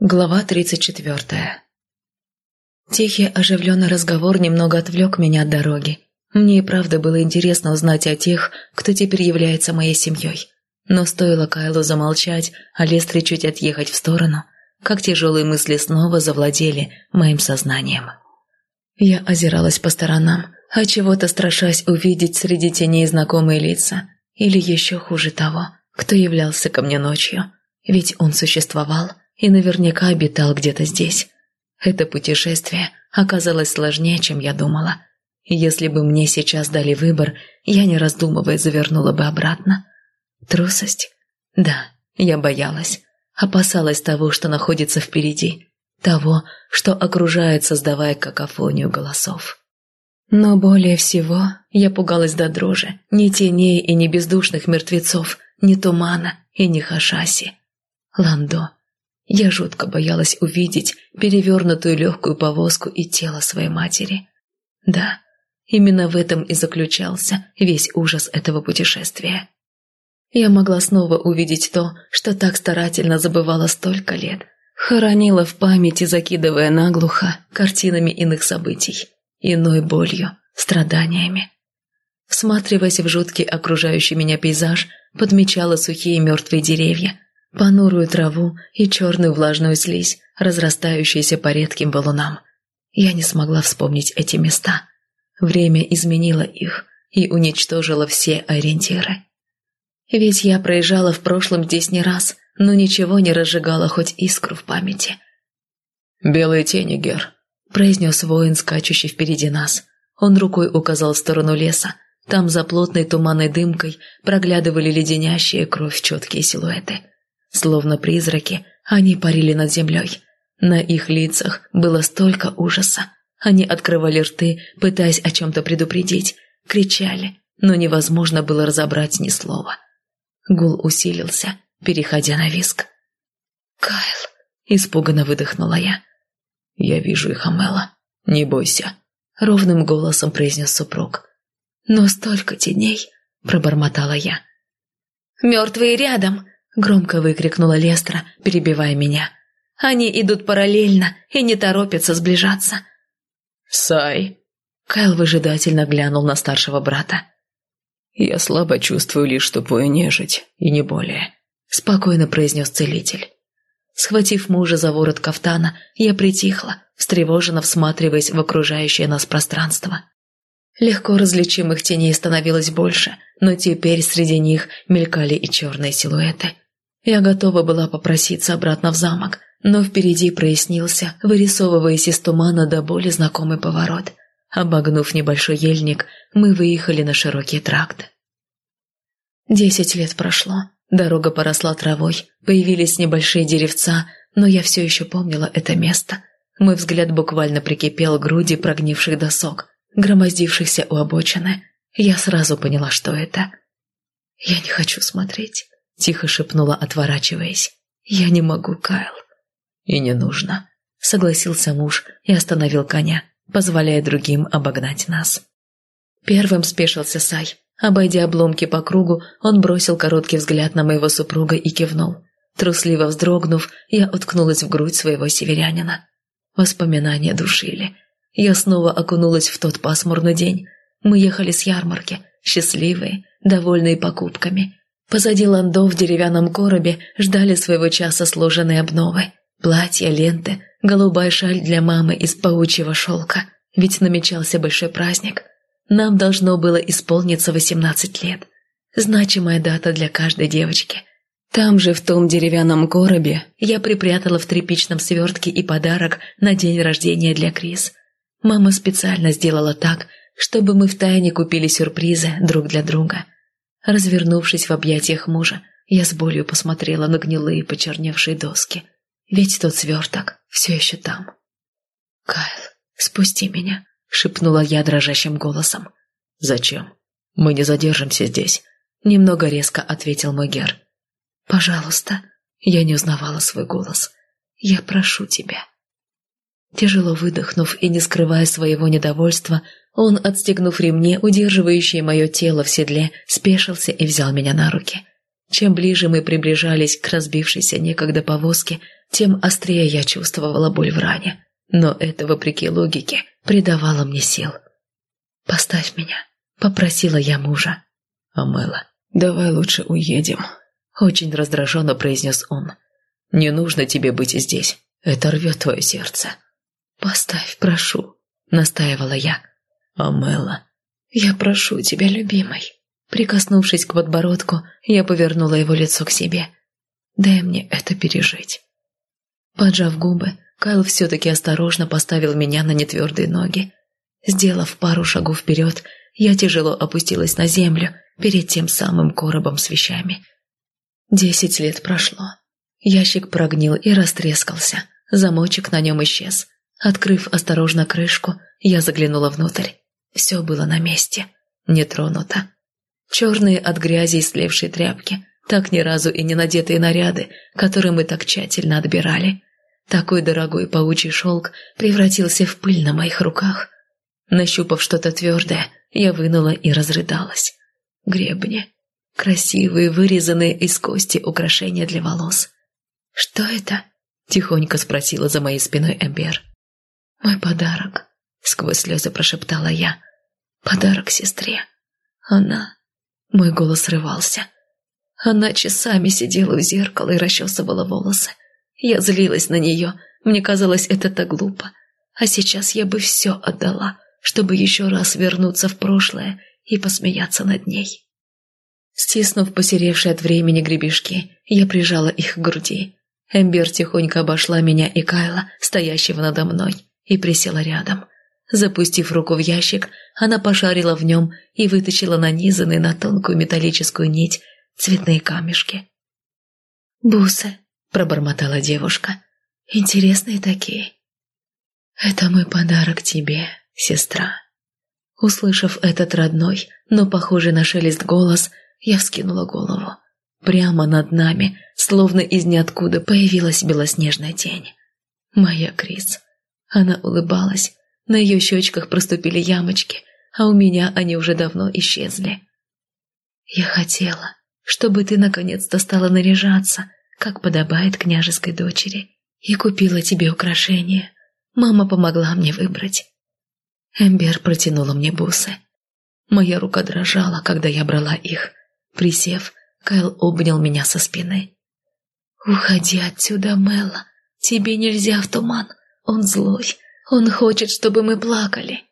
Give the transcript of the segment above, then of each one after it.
Глава 34 Тихий оживленный разговор немного отвлек меня от дороги. Мне и правда было интересно узнать о тех, кто теперь является моей семьей. Но стоило Кайлу замолчать, а Лестре чуть отъехать в сторону, как тяжелые мысли снова завладели моим сознанием. Я озиралась по сторонам, а чего-то страшась увидеть среди теней знакомые лица, или еще хуже того, кто являлся ко мне ночью, ведь он существовал – и наверняка обитал где-то здесь. Это путешествие оказалось сложнее, чем я думала. Если бы мне сейчас дали выбор, я, не раздумывая, завернула бы обратно. Трусость? Да, я боялась. Опасалась того, что находится впереди. Того, что окружает, создавая какофонию голосов. Но более всего я пугалась до дрожи ни теней и ни бездушных мертвецов, ни тумана и ни хашаси. Ландо я жутко боялась увидеть перевернутую легкую повозку и тело своей матери. Да, именно в этом и заключался весь ужас этого путешествия. Я могла снова увидеть то, что так старательно забывала столько лет, хоронила в памяти, закидывая наглухо картинами иных событий, иной болью, страданиями. Всматриваясь в жуткий окружающий меня пейзаж, подмечала сухие мертвые деревья – понурую траву и черную влажную слизь, разрастающуюся по редким валунам. Я не смогла вспомнить эти места. Время изменило их и уничтожило все ориентиры. Ведь я проезжала в прошлом здесь не раз, но ничего не разжигало хоть искру в памяти. «Белые тени, Гер», — произнес воин, скачущий впереди нас. Он рукой указал в сторону леса. Там за плотной туманной дымкой проглядывали леденящие кровь четкие силуэты. Словно призраки, они парили над землей. На их лицах было столько ужаса. Они открывали рты, пытаясь о чем-то предупредить, кричали, но невозможно было разобрать ни слова. Гул усилился, переходя на виск. «Кайл!» – испуганно выдохнула я. «Я вижу их, Амела. Не бойся», – ровным голосом произнес супруг. «Но столько теней!» – пробормотала я. «Мертвые рядом!» Громко выкрикнула Лестра, перебивая меня. «Они идут параллельно и не торопятся сближаться». «Сай!» Кайл выжидательно глянул на старшего брата. «Я слабо чувствую лишь тупую нежить, и не более», — спокойно произнес целитель. Схватив мужа за ворот кафтана, я притихла, встревоженно всматриваясь в окружающее нас пространство. Легко различимых теней становилось больше, но теперь среди них мелькали и черные силуэты. Я готова была попроситься обратно в замок, но впереди прояснился, вырисовываясь из тумана до боли знакомый поворот. Обогнув небольшой ельник, мы выехали на широкий тракт. Десять лет прошло, дорога поросла травой, появились небольшие деревца, но я все еще помнила это место. Мой взгляд буквально прикипел к груди прогнивших досок, громоздившихся у обочины. Я сразу поняла, что это. Я не хочу смотреть. Тихо шепнула, отворачиваясь. «Я не могу, Кайл». «И не нужно», — согласился муж и остановил коня, позволяя другим обогнать нас. Первым спешился Сай. Обойдя обломки по кругу, он бросил короткий взгляд на моего супруга и кивнул. Трусливо вздрогнув, я уткнулась в грудь своего северянина. Воспоминания душили. Я снова окунулась в тот пасмурный день. Мы ехали с ярмарки, счастливые, довольные покупками. Позади ландо в деревянном коробе ждали своего часа сложенные обновы. Платья, ленты, голубая шаль для мамы из паучьего шелка. Ведь намечался большой праздник. Нам должно было исполниться восемнадцать лет. Значимая дата для каждой девочки. Там же, в том деревянном коробе, я припрятала в тряпичном свертке и подарок на день рождения для Крис. Мама специально сделала так, чтобы мы втайне купили сюрпризы друг для друга – Развернувшись в объятиях мужа, я с болью посмотрела на гнилые почерневшие доски. Ведь тот сверток все еще там. «Кайл, спусти меня», — шепнула я дрожащим голосом. «Зачем? Мы не задержимся здесь», — немного резко ответил мой Гер. «Пожалуйста», — я не узнавала свой голос. «Я прошу тебя». Тяжело выдохнув и не скрывая своего недовольства, он, отстегнув ремни, удерживающие мое тело в седле, спешился и взял меня на руки. Чем ближе мы приближались к разбившейся некогда повозке, тем острее я чувствовала боль в ране. Но это, вопреки логике, придавало мне сил. «Поставь меня», — попросила я мужа. «Амела, давай лучше уедем», — очень раздраженно произнес он. «Не нужно тебе быть здесь. Это рвет твое сердце». «Поставь, прошу», — настаивала я. «Амела». «Я прошу тебя, любимый». Прикоснувшись к подбородку, я повернула его лицо к себе. «Дай мне это пережить». Поджав губы, Кайл все-таки осторожно поставил меня на нетвердые ноги. Сделав пару шагов вперед, я тяжело опустилась на землю перед тем самым коробом с вещами. Десять лет прошло. Ящик прогнил и растрескался. Замочек на нем исчез. Открыв осторожно крышку, я заглянула внутрь. Все было на месте. Не тронуто. Черные от грязи и слевшие тряпки, так ни разу и не надетые наряды, которые мы так тщательно отбирали. Такой дорогой паучий шелк превратился в пыль на моих руках. Нащупав что-то твердое, я вынула и разрыдалась. Гребни. Красивые, вырезанные из кости украшения для волос. «Что это?» – тихонько спросила за моей спиной Эмбер. «Мой подарок», – сквозь слезы прошептала я. «Подарок сестре. Она мой голос срывался. Она часами сидела у зеркала и расчесывала волосы. Я злилась на нее, мне казалось это так глупо. А сейчас я бы все отдала, чтобы еще раз вернуться в прошлое и посмеяться над ней. Стиснув посеревшие от времени гребешки, я прижала их к груди. Эмбер тихонько обошла меня и Кайла, стоящего надо мной, и присела рядом – Запустив руку в ящик, она пошарила в нем и вытащила нанизанные на тонкую металлическую нить цветные камешки. «Бусы», — пробормотала девушка, — «интересные такие». «Это мой подарок тебе, сестра». Услышав этот родной, но похожий на шелест голос, я вскинула голову. Прямо над нами, словно из ниоткуда, появилась белоснежная тень. Моя Крис. Она улыбалась, на ее щечках проступили ямочки, а у меня они уже давно исчезли. «Я хотела, чтобы ты наконец-то стала наряжаться, как подобает княжеской дочери, и купила тебе украшения. Мама помогла мне выбрать». Эмбер протянула мне бусы. Моя рука дрожала, когда я брала их. Присев, Кайл обнял меня со спины. «Уходи отсюда, Мелла. Тебе нельзя в туман. Он злой, он хочет, чтобы мы плакали.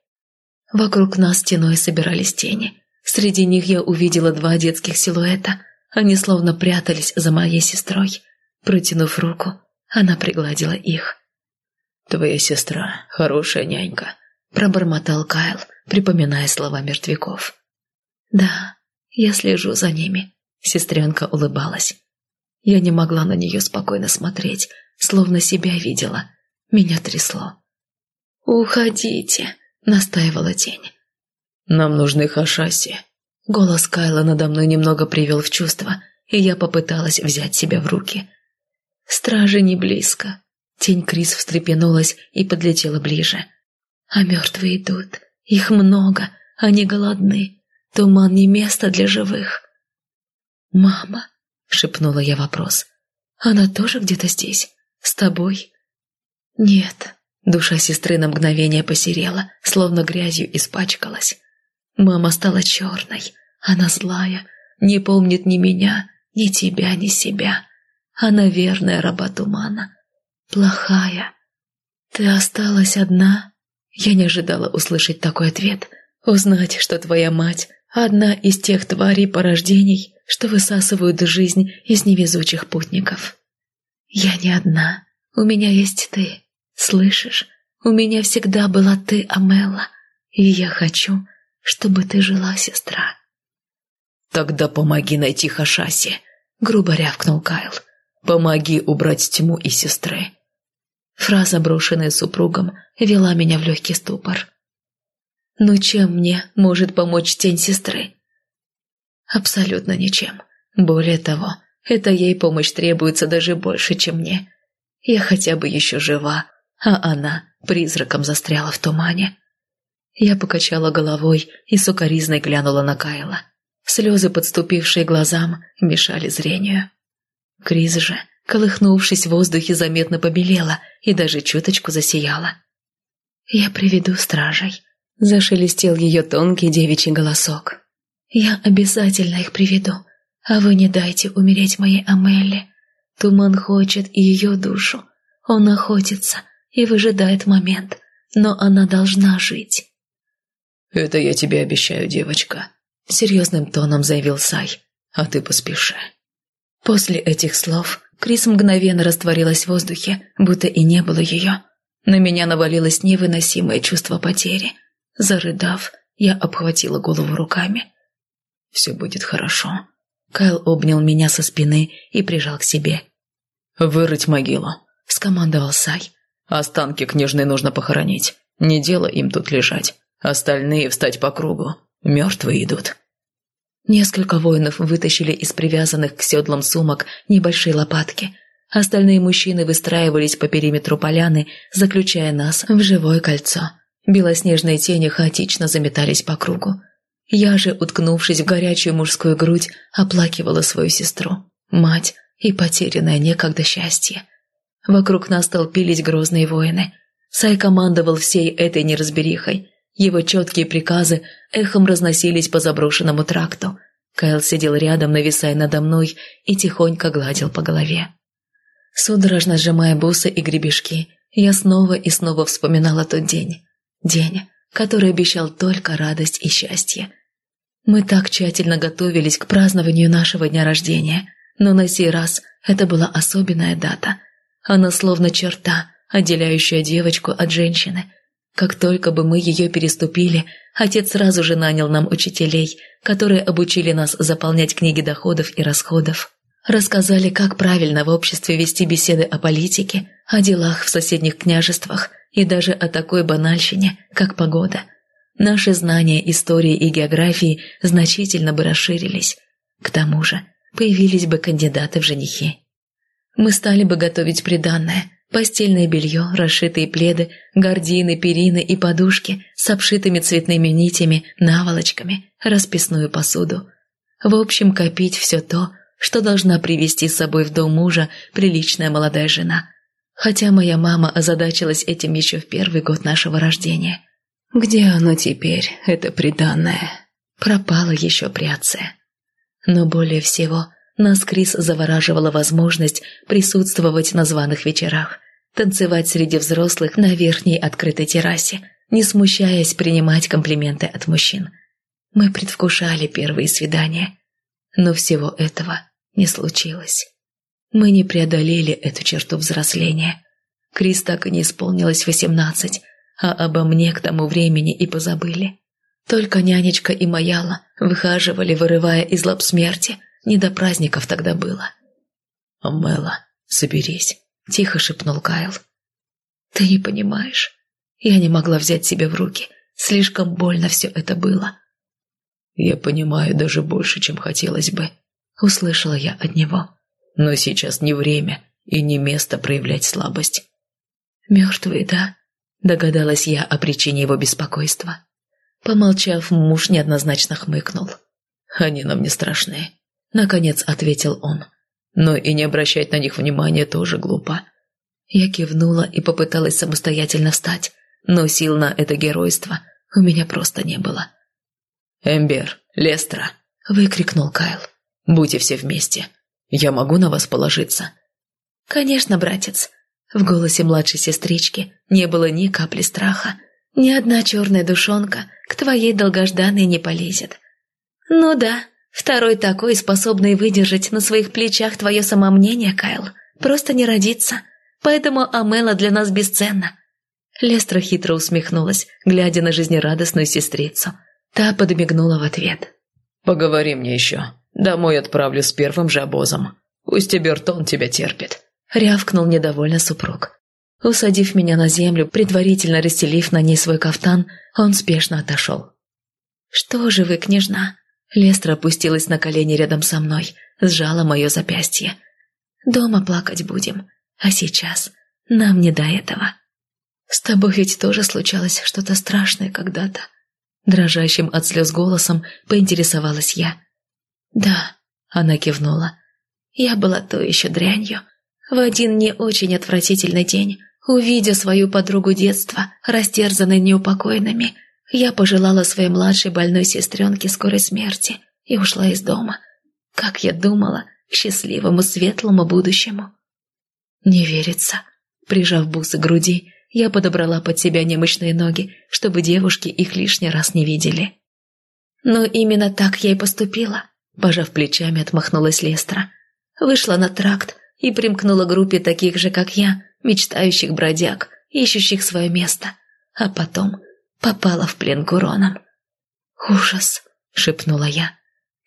Вокруг нас стеной собирались тени. Среди них я увидела два детских силуэта. Они словно прятались за моей сестрой. Протянув руку, она пригладила их. «Твоя сестра – хорошая нянька», – пробормотал Кайл, припоминая слова мертвяков. «Да, я слежу за ними», – сестренка улыбалась. Я не могла на нее спокойно смотреть, словно себя видела. Меня трясло. «Уходите», — настаивала тень. «Нам нужны хашаси». Голос Кайла надо мной немного привел в чувство, и я попыталась взять себя в руки. «Стражи не близко». Тень Крис встрепенулась и подлетела ближе. «А мертвые идут. Их много. Они голодны. Туман не место для живых». «Мама?» — шепнула я вопрос. «Она тоже где-то здесь? С тобой?» «Нет», Душа сестры на мгновение посерела, словно грязью испачкалась. Мама стала черной. Она злая, не помнит ни меня, ни тебя, ни себя. Она верная раба тумана. Плохая. Ты осталась одна? Я не ожидала услышать такой ответ. Узнать, что твоя мать – одна из тех тварей порождений, что высасывают жизнь из невезучих путников. Я не одна. У меня есть ты. Слышишь, у меня всегда была ты, Амела, и я хочу, чтобы ты жила, сестра. Тогда помоги найти Хашаси, грубо рявкнул Кайл. Помоги убрать тьму из сестры. Фраза, брошенная супругом, вела меня в легкий ступор. «Ну чем мне может помочь тень сестры?» «Абсолютно ничем. Более того, эта ей помощь требуется даже больше, чем мне. Я хотя бы еще жива, а она призраком застряла в тумане. Я покачала головой и сукоризной глянула на Кайла. Слезы, подступившие глазам, мешали зрению. Крис же, колыхнувшись в воздухе, заметно побелела и даже чуточку засияла. «Я приведу стражей», – зашелестел ее тонкий девичий голосок. «Я обязательно их приведу, а вы не дайте умереть моей Амелле. Туман хочет ее душу, он охотится и выжидает момент, но она должна жить». «Это я тебе обещаю, девочка», — серьезным тоном заявил Сай. «А ты поспеши». После этих слов Крис мгновенно растворилась в воздухе, будто и не было ее. На меня навалилось невыносимое чувство потери. Зарыдав, я обхватила голову руками. «Все будет хорошо». Кайл обнял меня со спины и прижал к себе. «Вырыть могилу», — скомандовал Сай. «Останки княжны нужно похоронить. Не дело им тут лежать. Остальные встать по кругу. Мертвые идут». Несколько воинов вытащили из привязанных к седлам сумок небольшие лопатки. Остальные мужчины выстраивались по периметру поляны, заключая нас в живое кольцо. Белоснежные тени хаотично заметались по кругу. Я же, уткнувшись в горячую мужскую грудь, оплакивала свою сестру, мать и потерянное некогда счастье. Вокруг нас толпились грозные воины. Сай командовал всей этой неразберихой – его четкие приказы эхом разносились по заброшенному тракту. Кайл сидел рядом, нависая надо мной, и тихонько гладил по голове. Судорожно сжимая бусы и гребешки, я снова и снова вспоминала тот день. День, который обещал только радость и счастье. Мы так тщательно готовились к празднованию нашего дня рождения, но на сей раз это была особенная дата. Она словно черта, отделяющая девочку от женщины – как только бы мы ее переступили, отец сразу же нанял нам учителей, которые обучили нас заполнять книги доходов и расходов. Рассказали, как правильно в обществе вести беседы о политике, о делах в соседних княжествах и даже о такой банальщине, как погода. Наши знания истории и географии значительно бы расширились. К тому же появились бы кандидаты в женихи. Мы стали бы готовить приданное – Постельное белье, расшитые пледы, гардины, перины и подушки с обшитыми цветными нитями, наволочками, расписную посуду. В общем, копить все то, что должна привести с собой в дом мужа приличная молодая жена. Хотя моя мама озадачилась этим еще в первый год нашего рождения. Где оно теперь, это приданное? Пропало еще при отце. Но более всего нас Крис завораживала возможность присутствовать на званых вечерах, танцевать среди взрослых на верхней открытой террасе, не смущаясь принимать комплименты от мужчин. Мы предвкушали первые свидания, но всего этого не случилось. Мы не преодолели эту черту взросления. Крис так и не исполнилось восемнадцать, а обо мне к тому времени и позабыли. Только нянечка и Маяла выхаживали, вырывая из лап смерти – не до праздников тогда было. «Мэла, соберись», — тихо шепнул Кайл. «Ты не понимаешь. Я не могла взять себя в руки. Слишком больно все это было». «Я понимаю даже больше, чем хотелось бы», — услышала я от него. «Но сейчас не время и не место проявлять слабость». «Мертвые, да?» — догадалась я о причине его беспокойства. Помолчав, муж неоднозначно хмыкнул. «Они нам не страшны. Наконец ответил он. Но и не обращать на них внимания тоже глупо. Я кивнула и попыталась самостоятельно встать, но сил на это геройство у меня просто не было. «Эмбер, Лестра!» – выкрикнул Кайл. «Будьте все вместе. Я могу на вас положиться?» «Конечно, братец». В голосе младшей сестрички не было ни капли страха. «Ни одна черная душонка к твоей долгожданной не полезет». «Ну да, Второй такой, способный выдержать на своих плечах твое самомнение, Кайл, просто не родится. Поэтому Амела для нас бесценна». Лестра хитро усмехнулась, глядя на жизнерадостную сестрицу. Та подмигнула в ответ. «Поговори мне еще. Домой отправлю с первым же обозом. Пусть и Бертон тебя терпит», — рявкнул недовольно супруг. Усадив меня на землю, предварительно расстелив на ней свой кафтан, он спешно отошел. «Что же вы, княжна?» Лестра опустилась на колени рядом со мной, сжала мое запястье. «Дома плакать будем, а сейчас нам не до этого. С тобой ведь тоже случалось что-то страшное когда-то». Дрожащим от слез голосом поинтересовалась я. «Да», — она кивнула. «Я была то еще дрянью. В один не очень отвратительный день, увидя свою подругу детства, растерзанной неупокойными, я пожелала своей младшей больной сестренке скорой смерти и ушла из дома. Как я думала, к счастливому светлому будущему. Не верится. Прижав бусы к груди, я подобрала под себя немощные ноги, чтобы девушки их лишний раз не видели. Но именно так я и поступила. Пожав плечами, отмахнулась Лестра. Вышла на тракт и примкнула к группе таких же, как я, мечтающих бродяг, ищущих свое место. А потом попала в плен к уронам. «Ужас!» — шепнула я.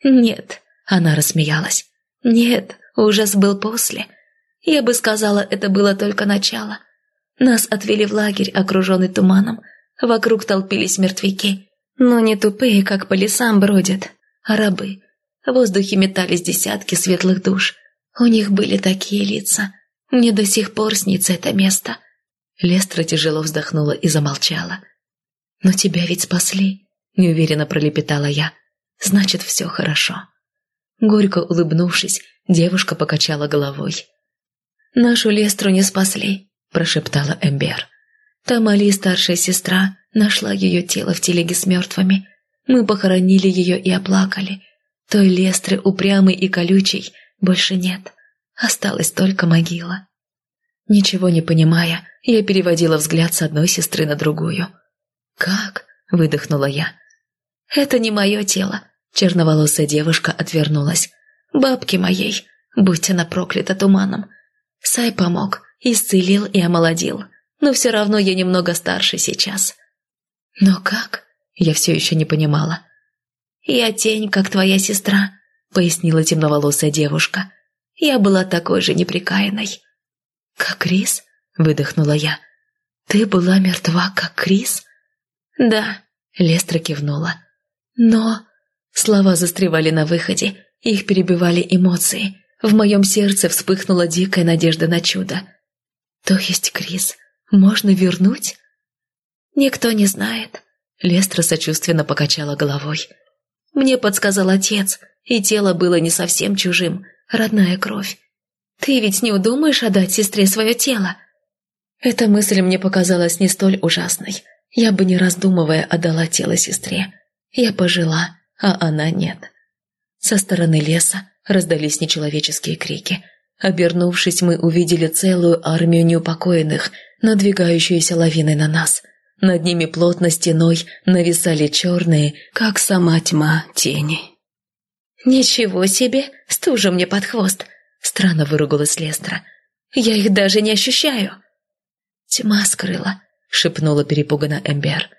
«Нет», — она рассмеялась. «Нет, ужас был после. Я бы сказала, это было только начало. Нас отвели в лагерь, окруженный туманом. Вокруг толпились мертвяки. Но не тупые, как по лесам бродят, а рабы. В воздухе метались десятки светлых душ. У них были такие лица. Мне до сих пор снится это место». Лестра тяжело вздохнула и замолчала. «Но тебя ведь спасли», — неуверенно пролепетала я. «Значит, все хорошо». Горько улыбнувшись, девушка покачала головой. «Нашу Лестру не спасли», – прошептала Эмбер. «Тамали, старшая сестра, нашла ее тело в телеге с мертвыми. Мы похоронили ее и оплакали. Той Лестры, упрямой и колючей, больше нет. Осталась только могила». Ничего не понимая, я переводила взгляд с одной сестры на другую. «Как?» – выдохнула я. «Это не мое тело», – черноволосая девушка отвернулась. «Бабки моей, будь она проклята туманом. Сай помог, исцелил и омолодил, но все равно я немного старше сейчас». «Но как?» – я все еще не понимала. «Я тень, как твоя сестра», – пояснила темноволосая девушка. «Я была такой же неприкаянной». «Как Крис?» – выдохнула я. «Ты была мертва, как Крис?» «Да», – Лестра кивнула. «Но...» Слова застревали на выходе, их перебивали эмоции. В моем сердце вспыхнула дикая надежда на чудо. «То есть, Крис, можно вернуть?» «Никто не знает», — Лестра сочувственно покачала головой. «Мне подсказал отец, и тело было не совсем чужим, родная кровь. Ты ведь не удумаешь отдать сестре свое тело?» Эта мысль мне показалась не столь ужасной. Я бы, не раздумывая, отдала тело сестре. Я пожила, а она нет. Со стороны леса раздались нечеловеческие крики. Обернувшись, мы увидели целую армию неупокоенных, надвигающуюся лавиной на нас. Над ними плотно стеной нависали черные, как сама тьма, тени. «Ничего себе! Стужа мне под хвост!» — странно выругалась Лестра. «Я их даже не ощущаю!» «Тьма скрыла», — шепнула перепуганно Эмбер.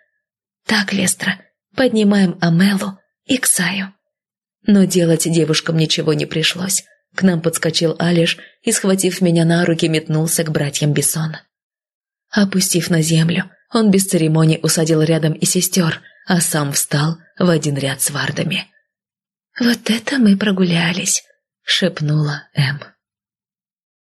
«Так, Лестра, поднимаем Амелу и Ксаю». Но делать девушкам ничего не пришлось. К нам подскочил Алиш и, схватив меня на руки, метнулся к братьям Бессон. Опустив на землю, он без церемоний усадил рядом и сестер, а сам встал в один ряд с вардами. «Вот это мы прогулялись», — шепнула Эм.